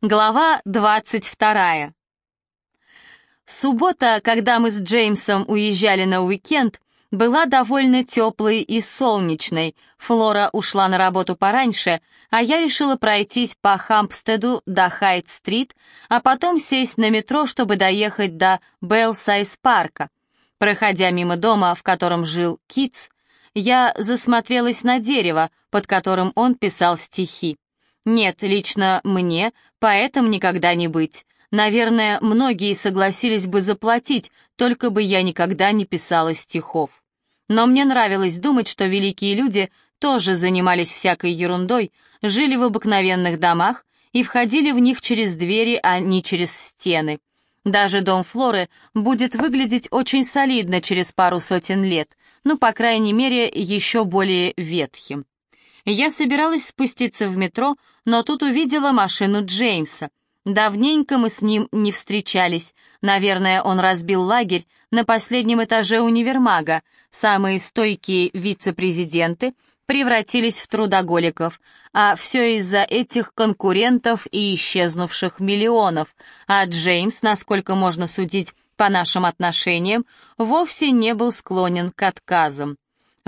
Глава 22. Суббота, когда мы с Джеймсом уезжали на уикенд, была довольно теплой и солнечной. Флора ушла на работу пораньше, а я решила пройтись по Хампстеду до Хайт-стрит, а потом сесть на метро, чтобы доехать до Белсайз-парка. Проходя мимо дома, в котором жил Китс, я засмотрелась на дерево, под которым он писал стихи. Нет, лично мне поэтому никогда не быть. Наверное, многие согласились бы заплатить, только бы я никогда не писала стихов. Но мне нравилось думать, что великие люди тоже занимались всякой ерундой, жили в обыкновенных домах и входили в них через двери, а не через стены. Даже дом Флоры будет выглядеть очень солидно через пару сотен лет, ну, по крайней мере, еще более ветхим. Я собиралась спуститься в метро, но тут увидела машину Джеймса. Давненько мы с ним не встречались. Наверное, он разбил лагерь на последнем этаже универмага. Самые стойкие вице-президенты превратились в трудоголиков, а все из-за этих конкурентов и исчезнувших миллионов. А Джеймс, насколько можно судить по нашим отношениям, вовсе не был склонен к отказам.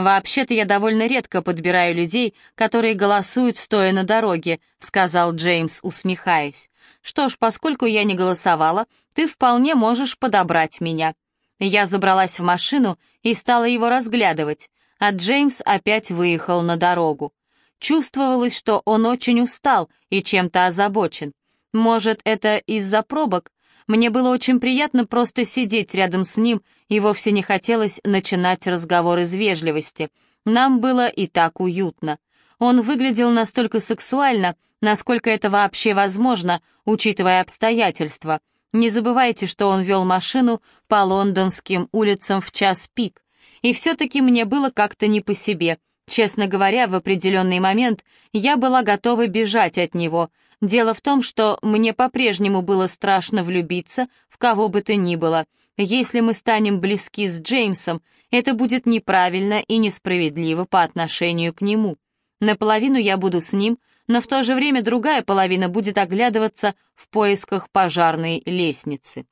«Вообще-то я довольно редко подбираю людей, которые голосуют стоя на дороге», — сказал Джеймс, усмехаясь. «Что ж, поскольку я не голосовала, ты вполне можешь подобрать меня». Я забралась в машину и стала его разглядывать, а Джеймс опять выехал на дорогу. Чувствовалось, что он очень устал и чем-то озабочен. Может, это из-за пробок, мне было очень приятно просто сидеть рядом с ним, и вовсе не хотелось начинать разговор из вежливости. Нам было и так уютно. Он выглядел настолько сексуально, насколько это вообще возможно, учитывая обстоятельства. Не забывайте, что он вел машину по лондонским улицам в час пик. И все-таки мне было как-то не по себе. Честно говоря, в определенный момент я была готова бежать от него, Дело в том, что мне по-прежнему было страшно влюбиться в кого бы то ни было. Если мы станем близки с Джеймсом, это будет неправильно и несправедливо по отношению к нему. Наполовину я буду с ним, но в то же время другая половина будет оглядываться в поисках пожарной лестницы.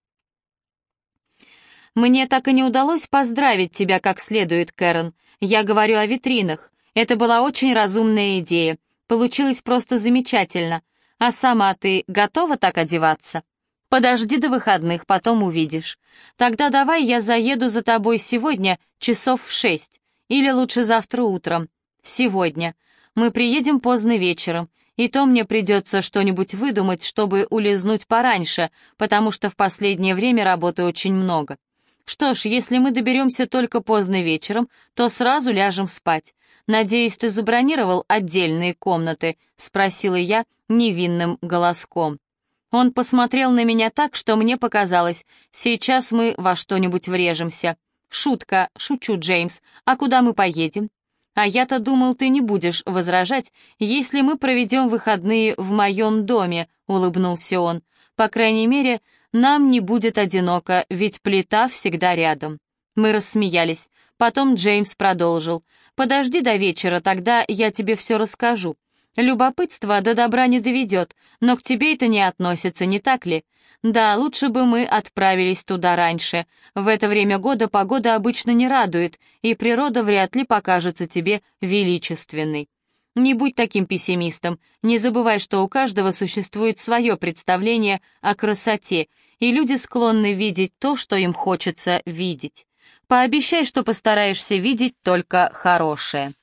Мне так и не удалось поздравить тебя как следует, Кэрон. Я говорю о витринах. Это была очень разумная идея. Получилось просто замечательно. А сама ты готова так одеваться? Подожди до выходных, потом увидишь. Тогда давай я заеду за тобой сегодня часов в шесть. Или лучше завтра утром. Сегодня. Мы приедем поздно вечером. И то мне придется что-нибудь выдумать, чтобы улизнуть пораньше, потому что в последнее время работы очень много. Что ж, если мы доберемся только поздно вечером, то сразу ляжем спать. «Надеюсь, ты забронировал отдельные комнаты?» — спросила я невинным голоском. Он посмотрел на меня так, что мне показалось, сейчас мы во что-нибудь врежемся. «Шутка, шучу, Джеймс, а куда мы поедем?» «А я-то думал, ты не будешь возражать, если мы проведем выходные в моем доме», — улыбнулся он. «По крайней мере, нам не будет одиноко, ведь плита всегда рядом». Мы рассмеялись. Потом Джеймс продолжил. «Подожди до вечера, тогда я тебе все расскажу. Любопытство до добра не доведет, но к тебе это не относится, не так ли? Да, лучше бы мы отправились туда раньше. В это время года погода обычно не радует, и природа вряд ли покажется тебе величественной. Не будь таким пессимистом, не забывай, что у каждого существует свое представление о красоте, и люди склонны видеть то, что им хочется видеть. Пообещай, что постараешься видеть только хорошее.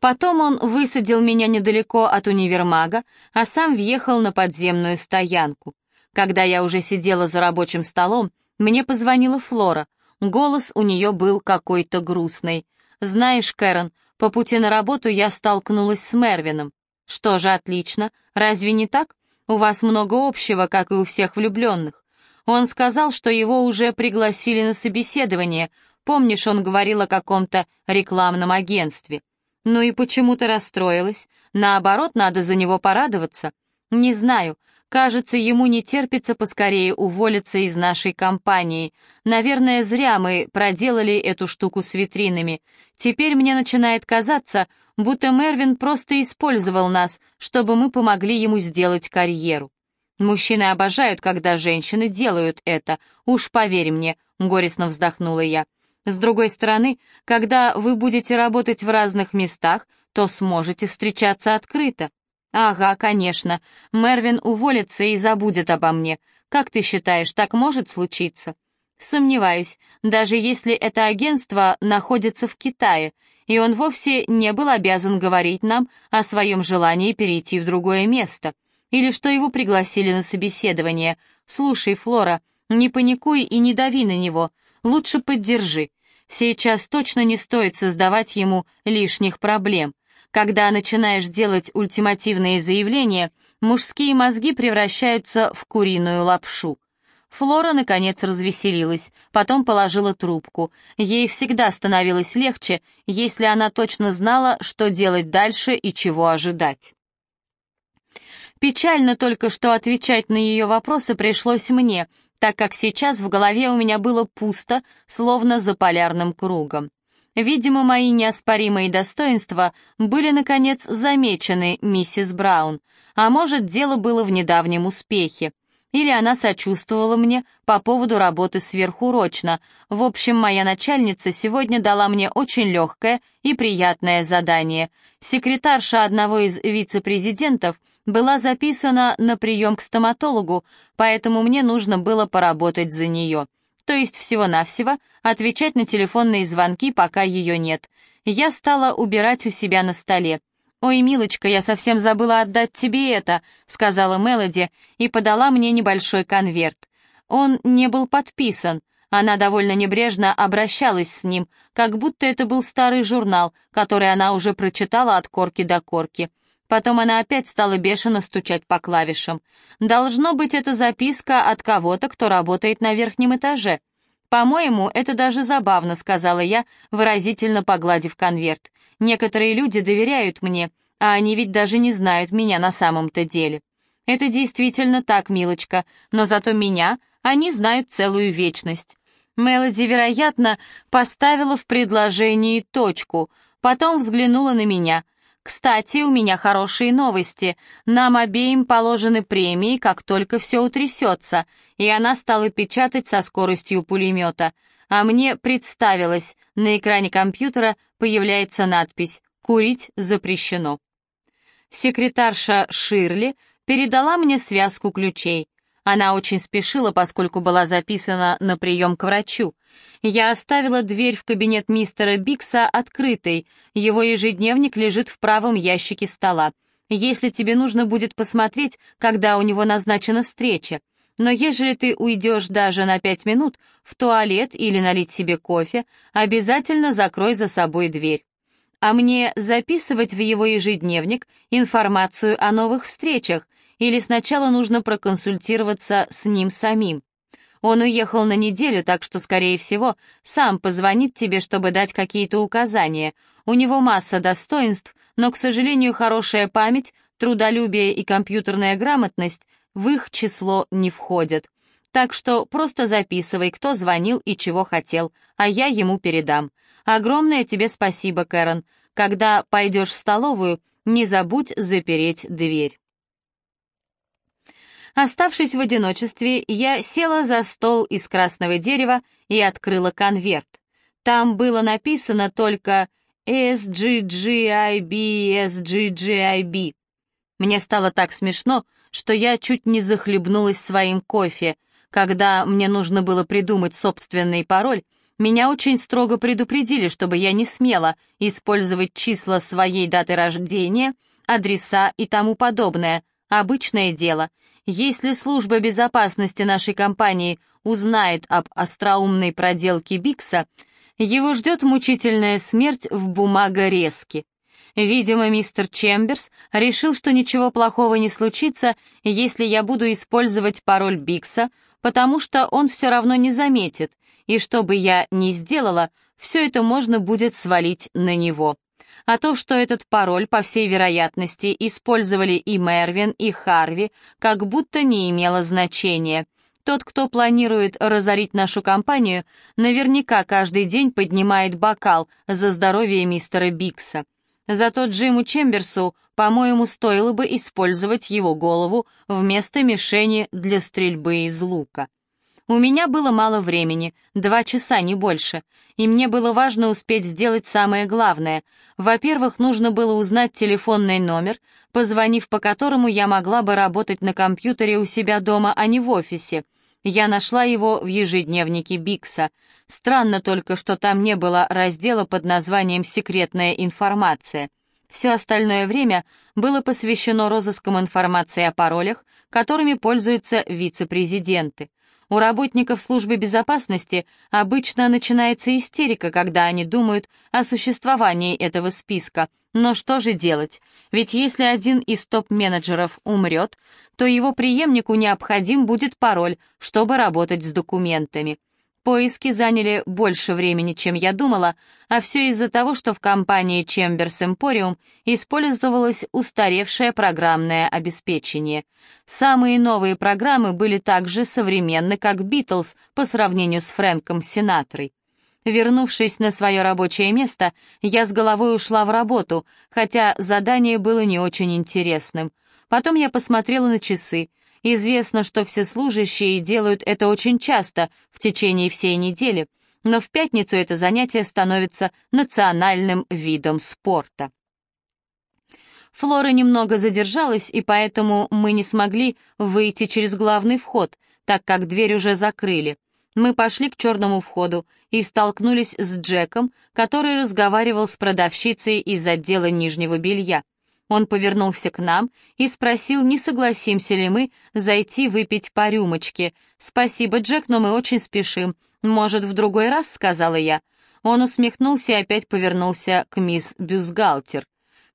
Потом он высадил меня недалеко от универмага, а сам въехал на подземную стоянку. Когда я уже сидела за рабочим столом, мне позвонила Флора. Голос у нее был какой-то грустный. «Знаешь, Кэрон, по пути на работу я столкнулась с Мервином». «Что же, отлично. Разве не так? У вас много общего, как и у всех влюбленных. Он сказал, что его уже пригласили на собеседование. Помнишь, он говорил о каком-то рекламном агентстве. Ну и почему ты расстроилась? Наоборот, надо за него порадоваться. Не знаю, Кажется, ему не терпится поскорее уволиться из нашей компании. Наверное, зря мы проделали эту штуку с витринами. Теперь мне начинает казаться, будто Мервин просто использовал нас, чтобы мы помогли ему сделать карьеру. Мужчины обожают, когда женщины делают это. Уж поверь мне, горестно вздохнула я. С другой стороны, когда вы будете работать в разных местах, то сможете встречаться открыто. «Ага, конечно. Мервин уволится и забудет обо мне. Как ты считаешь, так может случиться?» «Сомневаюсь, даже если это агентство находится в Китае, и он вовсе не был обязан говорить нам о своем желании перейти в другое место, или что его пригласили на собеседование. Слушай, Флора, не паникуй и не дави на него, лучше поддержи. Сейчас точно не стоит создавать ему лишних проблем. Когда начинаешь делать ультимативные заявления, мужские мозги превращаются в куриную лапшу. Флора, наконец, развеселилась, потом положила трубку. Ей всегда становилось легче, если она точно знала, что делать дальше и чего ожидать. Печально только, что отвечать на ее вопросы пришлось мне, так как сейчас в голове у меня было пусто, словно за полярным кругом. Видимо, мои неоспоримые достоинства были, наконец, замечены миссис Браун, а может, дело было в недавнем успехе. Или она сочувствовала мне по поводу работы сверхурочно. В общем, моя начальница сегодня дала мне очень легкое и приятное задание. Секретарша одного из вице-президентов была записана на прием к стоматологу, поэтому мне нужно было поработать за нее то есть всего-навсего отвечать на телефонные звонки, пока ее нет. Я стала убирать у себя на столе. «Ой, милочка, я совсем забыла отдать тебе это», — сказала Мелоди и подала мне небольшой конверт. Он не был подписан. Она довольно небрежно обращалась с ним, как будто это был старый журнал, который она уже прочитала от корки до корки. Потом она опять стала бешено стучать по клавишам. Должно быть, это записка от кого-то, кто работает на верхнем этаже. «По-моему, это даже забавно», — сказала я, выразительно погладив конверт. «Некоторые люди доверяют мне, а они ведь даже не знают меня на самом-то деле». «Это действительно так, милочка, но зато меня они знают целую вечность». Мелоди, вероятно, поставила в предложении точку, потом взглянула на меня — кстати, у меня хорошие новости. Нам обеим положены премии, как только все утрясется. И она стала печатать со скоростью пулемета. А мне представилось, на экране компьютера появляется надпись «Курить запрещено». Секретарша Ширли передала мне связку ключей. Она очень спешила, поскольку была записана на прием к врачу. Я оставила дверь в кабинет мистера Бикса открытой. Его ежедневник лежит в правом ящике стола. Если тебе нужно будет посмотреть, когда у него назначена встреча. Но ежели ты уйдешь даже на пять минут в туалет или налить себе кофе, обязательно закрой за собой дверь. А мне записывать в его ежедневник информацию о новых встречах, или сначала нужно проконсультироваться с ним самим. Он уехал на неделю, так что, скорее всего, сам позвонит тебе, чтобы дать какие-то указания. У него масса достоинств, но, к сожалению, хорошая память, трудолюбие и компьютерная грамотность в их число не входят. Так что просто записывай, кто звонил и чего хотел, а я ему передам. Огромное тебе спасибо, Кэрон. Когда пойдешь в столовую, не забудь запереть дверь. Оставшись в одиночестве, я села за стол из красного дерева и открыла конверт. Там было написано только SGGIB, SGGIB. Мне стало так смешно, что я чуть не захлебнулась своим кофе. Когда мне нужно было придумать собственный пароль, меня очень строго предупредили, чтобы я не смела использовать числа своей даты рождения, адреса и тому подобное. Обычное дело. Если служба безопасности нашей компании узнает об остроумной проделке Бикса, его ждет мучительная смерть в бумагорезке. Видимо, мистер Чемберс решил, что ничего плохого не случится, если я буду использовать пароль Бикса, потому что он все равно не заметит, и что бы я ни сделала, все это можно будет свалить на него. А то, что этот пароль, по всей вероятности, использовали и Мервин, и Харви, как будто не имело значения. Тот, кто планирует разорить нашу компанию, наверняка каждый день поднимает бокал за здоровье мистера Бикса. Зато Джиму Чемберсу, по-моему, стоило бы использовать его голову вместо мишени для стрельбы из лука. У меня было мало времени, два часа, не больше, и мне было важно успеть сделать самое главное. Во-первых, нужно было узнать телефонный номер, позвонив по которому я могла бы работать на компьютере у себя дома, а не в офисе. Я нашла его в ежедневнике Бикса. Странно только, что там не было раздела под названием «Секретная информация». Все остальное время было посвящено розыскам информации о паролях, которыми пользуются вице-президенты. У работников службы безопасности обычно начинается истерика, когда они думают о существовании этого списка. Но что же делать? Ведь если один из топ-менеджеров умрет, то его преемнику необходим будет пароль, чтобы работать с документами. Поиски заняли больше времени, чем я думала, а все из-за того, что в компании Chambers Emporium использовалось устаревшее программное обеспечение. Самые новые программы были так же современны, как Beatles по сравнению с Фрэнком Синатрой. Вернувшись на свое рабочее место, я с головой ушла в работу, хотя задание было не очень интересным. Потом я посмотрела на часы. Известно, что все служащие делают это очень часто в течение всей недели, но в пятницу это занятие становится национальным видом спорта. Флора немного задержалась, и поэтому мы не смогли выйти через главный вход, так как дверь уже закрыли. Мы пошли к черному входу и столкнулись с Джеком, который разговаривал с продавщицей из отдела нижнего белья. Он повернулся к нам и спросил, не согласимся ли мы зайти выпить по рюмочке. «Спасибо, Джек, но мы очень спешим. Может, в другой раз?» — сказала я. Он усмехнулся и опять повернулся к мисс Бюстгальтер.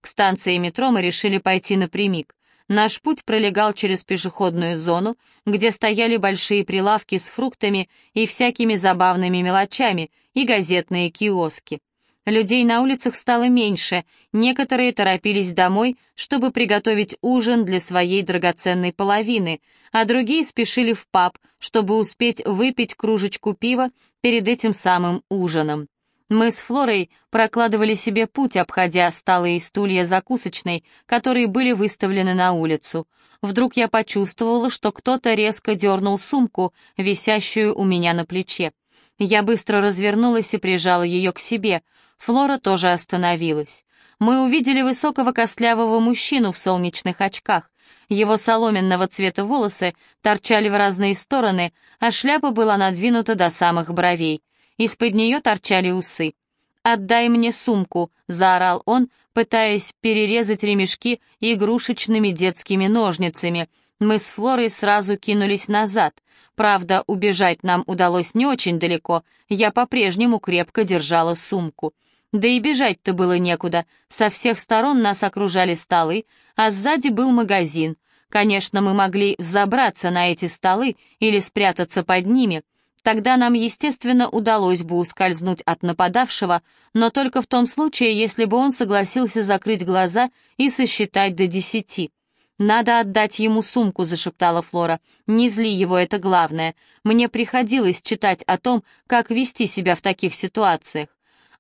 К станции метро мы решили пойти напрямик. Наш путь пролегал через пешеходную зону, где стояли большие прилавки с фруктами и всякими забавными мелочами и газетные киоски. Людей на улицах стало меньше, некоторые торопились домой, чтобы приготовить ужин для своей драгоценной половины, а другие спешили в паб, чтобы успеть выпить кружечку пива перед этим самым ужином. Мы с Флорой прокладывали себе путь, обходя столы и стулья закусочной, которые были выставлены на улицу. Вдруг я почувствовала, что кто-то резко дернул сумку, висящую у меня на плече. Я быстро развернулась и прижала ее к себе — Флора тоже остановилась. Мы увидели высокого костлявого мужчину в солнечных очках. Его соломенного цвета волосы торчали в разные стороны, а шляпа была надвинута до самых бровей. Из-под нее торчали усы. «Отдай мне сумку», — заорал он, пытаясь перерезать ремешки игрушечными детскими ножницами. Мы с Флорой сразу кинулись назад. Правда, убежать нам удалось не очень далеко, я по-прежнему крепко держала сумку. Да и бежать-то было некуда. Со всех сторон нас окружали столы, а сзади был магазин. Конечно, мы могли взобраться на эти столы или спрятаться под ними. Тогда нам, естественно, удалось бы ускользнуть от нападавшего, но только в том случае, если бы он согласился закрыть глаза и сосчитать до десяти. «Надо отдать ему сумку», — зашептала Флора. «Не зли его, это главное. Мне приходилось читать о том, как вести себя в таких ситуациях.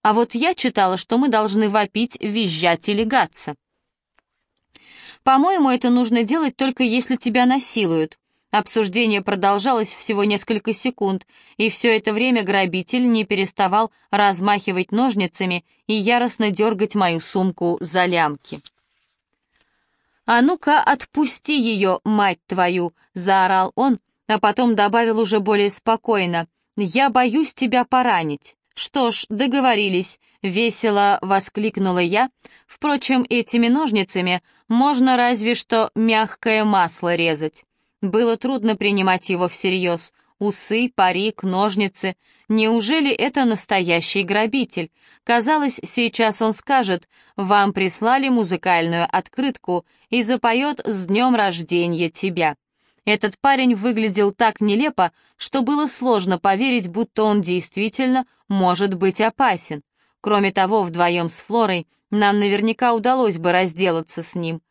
А вот я читала, что мы должны вопить, визжать и легаться. По-моему, это нужно делать только если тебя насилуют. Обсуждение продолжалось всего несколько секунд, и все это время грабитель не переставал размахивать ножницами и яростно дергать мою сумку за лямки. «А ну-ка, отпусти ее, мать твою!» — заорал он, а потом добавил уже более спокойно. «Я боюсь тебя поранить». «Что ж, договорились», — весело воскликнула я. «Впрочем, этими ножницами можно разве что мягкое масло резать». Было трудно принимать его всерьез. Усы, парик, ножницы. Неужели это настоящий грабитель? Казалось, сейчас он скажет, «Вам прислали музыкальную открытку» и запоет «С днем рождения тебя». Этот парень выглядел так нелепо, что было сложно поверить, будто он действительно может быть опасен. Кроме того, вдвоем с Флорой нам наверняка удалось бы разделаться с ним.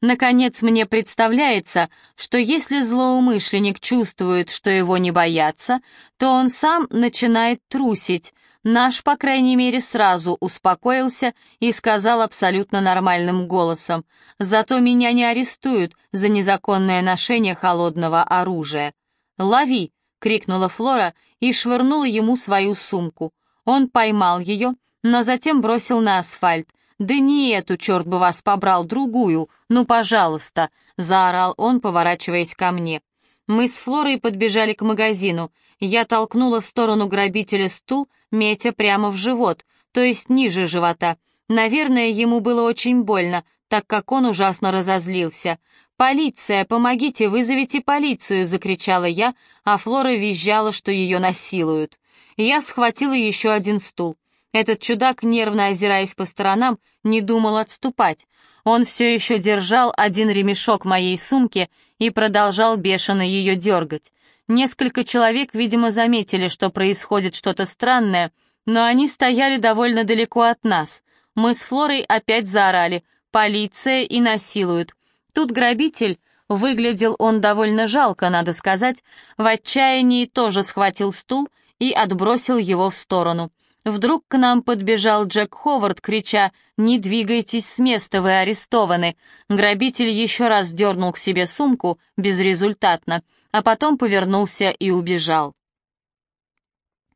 Наконец, мне представляется, что если злоумышленник чувствует, что его не боятся, то он сам начинает трусить. Наш, по крайней мере, сразу успокоился и сказал абсолютно нормальным голосом, «Зато меня не арестуют за незаконное ношение холодного оружия». «Лови!» — крикнула Флора и швырнула ему свою сумку. Он поймал ее, но затем бросил на асфальт. «Да не эту, черт бы вас побрал, другую! Ну, пожалуйста!» — заорал он, поворачиваясь ко мне. Мы с Флорой подбежали к магазину. Я толкнула в сторону грабителя стул, метя прямо в живот, то есть ниже живота. Наверное, ему было очень больно, так как он ужасно разозлился. «Полиция, помогите, вызовите полицию!» — закричала я, а Флора визжала, что ее насилуют. Я схватила еще один стул. Этот чудак, нервно озираясь по сторонам, не думал отступать. Он все еще держал один ремешок моей сумки и продолжал бешено ее дергать. Несколько человек, видимо, заметили, что происходит что-то странное, но они стояли довольно далеко от нас. Мы с Флорой опять заорали «Полиция и насилуют!» Тут грабитель, выглядел он довольно жалко, надо сказать, в отчаянии тоже схватил стул и отбросил его в сторону. Вдруг к нам подбежал Джек Ховард, крича «Не двигайтесь с места, вы арестованы!» Грабитель еще раз дернул к себе сумку, безрезультатно, а потом повернулся и убежал.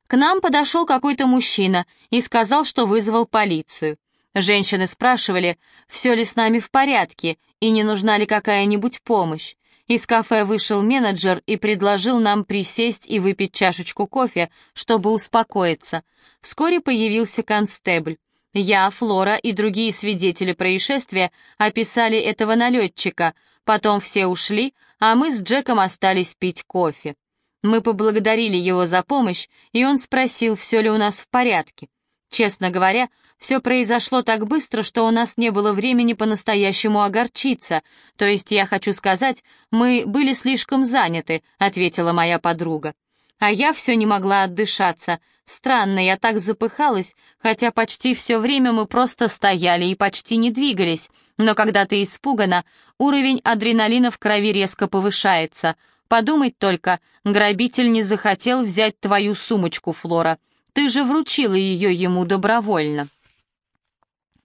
К нам подошел какой-то мужчина и сказал, что вызвал полицию. Женщины спрашивали, все ли с нами в порядке и не нужна ли какая-нибудь помощь. Из кафе вышел менеджер и предложил нам присесть и выпить чашечку кофе, чтобы успокоиться. Вскоре появился констебль. Я, Флора и другие свидетели происшествия описали этого налетчика, потом все ушли, а мы с Джеком остались пить кофе. Мы поблагодарили его за помощь, и он спросил, все ли у нас в порядке. Честно говоря, все произошло так быстро, что у нас не было времени по-настоящему огорчиться. То есть, я хочу сказать, мы были слишком заняты», — ответила моя подруга. А я все не могла отдышаться. Странно, я так запыхалась, хотя почти все время мы просто стояли и почти не двигались. Но когда ты испугана, уровень адреналина в крови резко повышается. Подумать только, грабитель не захотел взять твою сумочку, Флора. Ты же вручила ее ему добровольно.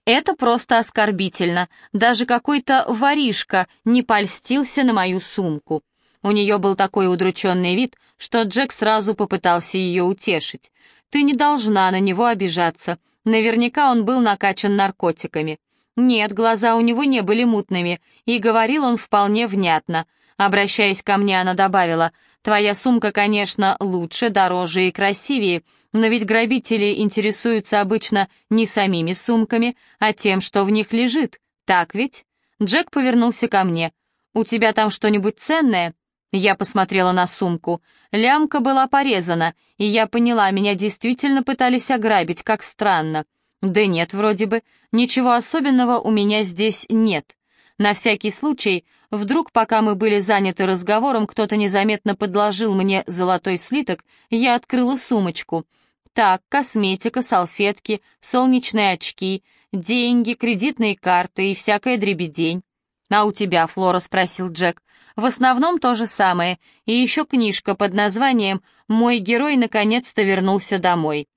Это просто оскорбительно. Даже какой-то воришка не польстился на мою сумку. У нее был такой удрученный вид, что Джек сразу попытался ее утешить. «Ты не должна на него обижаться. Наверняка он был накачан наркотиками». Нет, глаза у него не были мутными, и говорил он вполне внятно. Обращаясь ко мне, она добавила, «Твоя сумка, конечно, лучше, дороже и красивее, но ведь грабители интересуются обычно не самими сумками, а тем, что в них лежит. Так ведь? Джек повернулся ко мне. «У тебя там что-нибудь ценное?» Я посмотрела на сумку. Лямка была порезана, и я поняла, меня действительно пытались ограбить, как странно. Да нет, вроде бы, ничего особенного у меня здесь нет. На всякий случай, вдруг, пока мы были заняты разговором, кто-то незаметно подложил мне золотой слиток, я открыла сумочку — так, косметика, салфетки, солнечные очки, деньги, кредитные карты и всякая дребедень. «А у тебя, Флора?» — спросил Джек. «В основном то же самое, и еще книжка под названием «Мой герой наконец-то вернулся домой».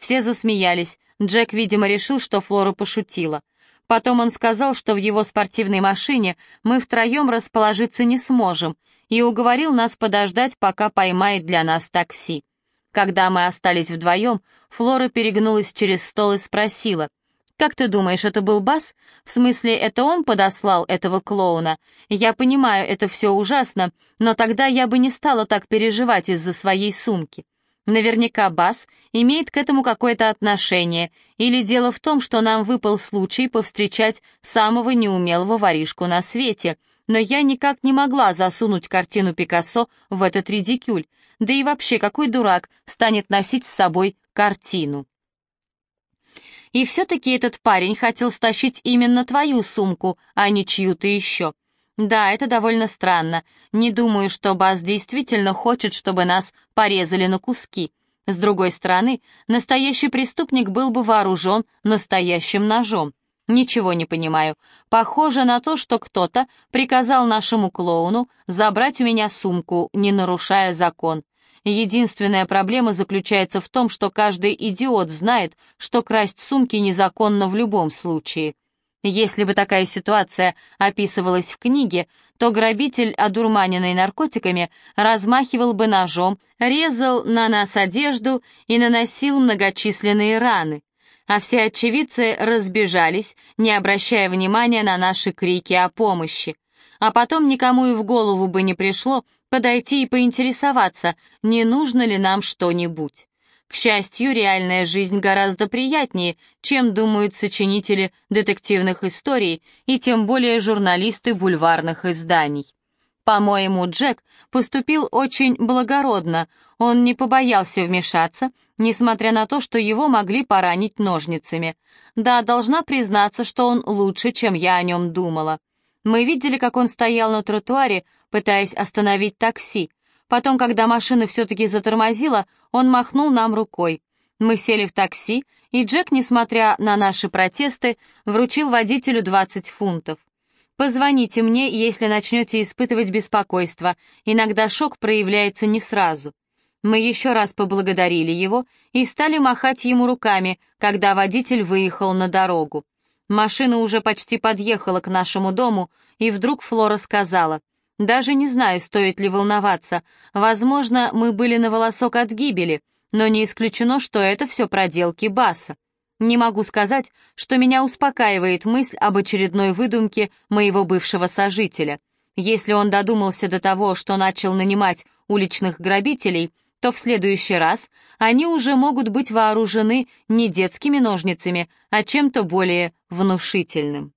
Все засмеялись. Джек, видимо, решил, что Флора пошутила. Потом он сказал, что в его спортивной машине мы втроем расположиться не сможем, и уговорил нас подождать, пока поймает для нас такси. Когда мы остались вдвоем, Флора перегнулась через стол и спросила, «Как ты думаешь, это был Бас? В смысле, это он подослал этого клоуна? Я понимаю, это все ужасно, но тогда я бы не стала так переживать из-за своей сумки. Наверняка Бас имеет к этому какое-то отношение, или дело в том, что нам выпал случай повстречать самого неумелого воришку на свете, но я никак не могла засунуть картину Пикассо в этот редикюль, да и вообще, какой дурак станет носить с собой картину? И все-таки этот парень хотел стащить именно твою сумку, а не чью-то еще. Да, это довольно странно. Не думаю, что Бас действительно хочет, чтобы нас порезали на куски. С другой стороны, настоящий преступник был бы вооружен настоящим ножом. Ничего не понимаю. Похоже на то, что кто-то приказал нашему клоуну забрать у меня сумку, не нарушая закон. Единственная проблема заключается в том, что каждый идиот знает, что красть сумки незаконно в любом случае. Если бы такая ситуация описывалась в книге, то грабитель, одурманенный наркотиками, размахивал бы ножом, резал на нас одежду и наносил многочисленные раны. А все очевидцы разбежались, не обращая внимания на наши крики о помощи. А потом никому и в голову бы не пришло подойти и поинтересоваться, не нужно ли нам что-нибудь. К счастью, реальная жизнь гораздо приятнее, чем думают сочинители детективных историй и тем более журналисты бульварных изданий. По-моему, Джек поступил очень благородно, он не побоялся вмешаться, несмотря на то, что его могли поранить ножницами. Да, должна признаться, что он лучше, чем я о нем думала. Мы видели, как он стоял на тротуаре, пытаясь остановить такси, Потом, когда машина все-таки затормозила, он махнул нам рукой. Мы сели в такси, и Джек, несмотря на наши протесты, вручил водителю 20 фунтов. «Позвоните мне, если начнете испытывать беспокойство. Иногда шок проявляется не сразу». Мы еще раз поблагодарили его и стали махать ему руками, когда водитель выехал на дорогу. Машина уже почти подъехала к нашему дому, и вдруг Флора сказала — даже не знаю, стоит ли волноваться. Возможно, мы были на волосок от гибели, но не исключено, что это все проделки Баса. Не могу сказать, что меня успокаивает мысль об очередной выдумке моего бывшего сожителя. Если он додумался до того, что начал нанимать уличных грабителей, то в следующий раз они уже могут быть вооружены не детскими ножницами, а чем-то более внушительным.